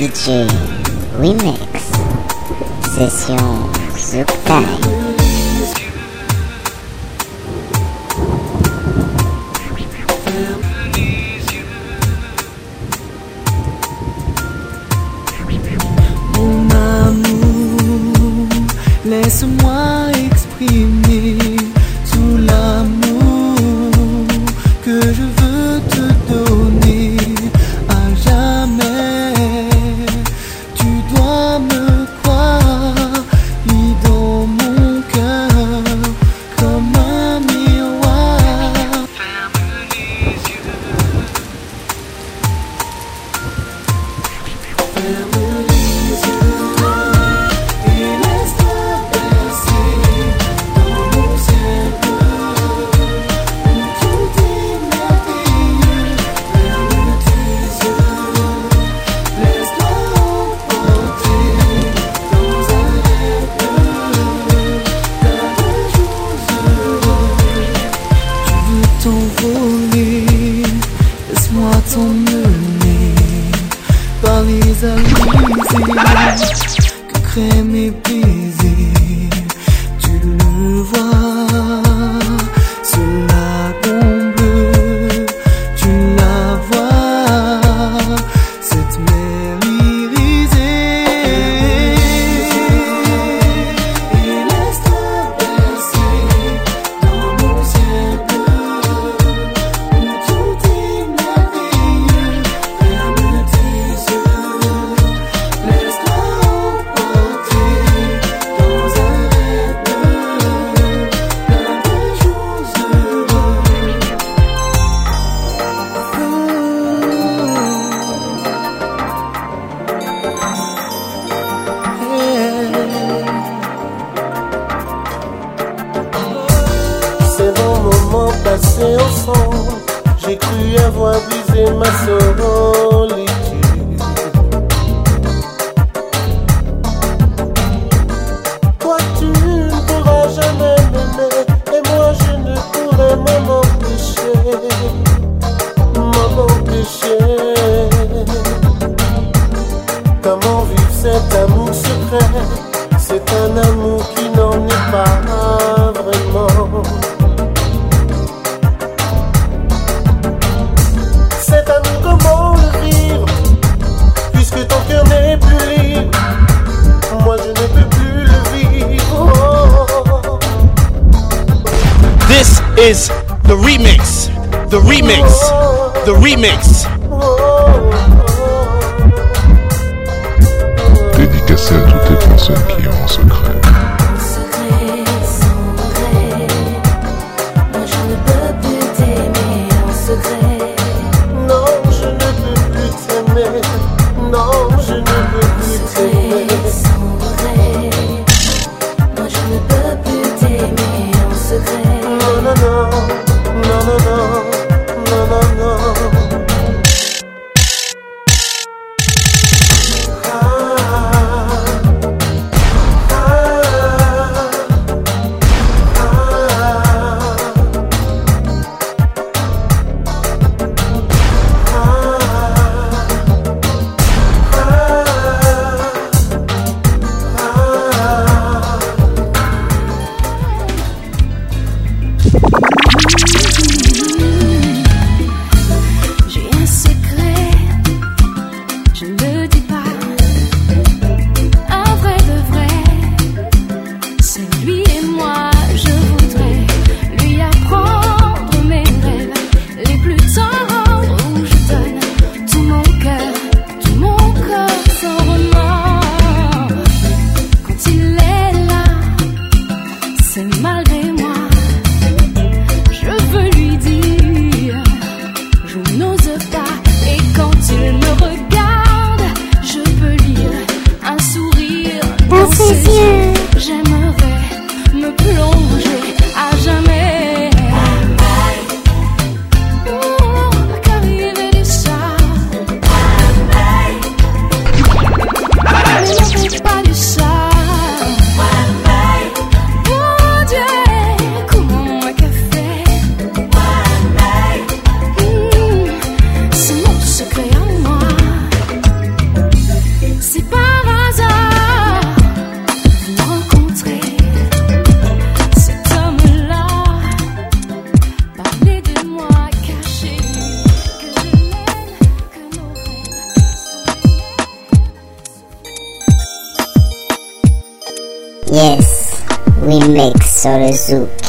DJ Remix Session Time Laisse-moi passé au fond. J'ai cru avoir brisé ma sorole is the remix. The remix. The remix. Dédicacé à toutes les personnes qui Mix Soda Soup.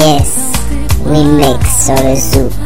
Yes, we make soda soup.